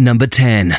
Number 10.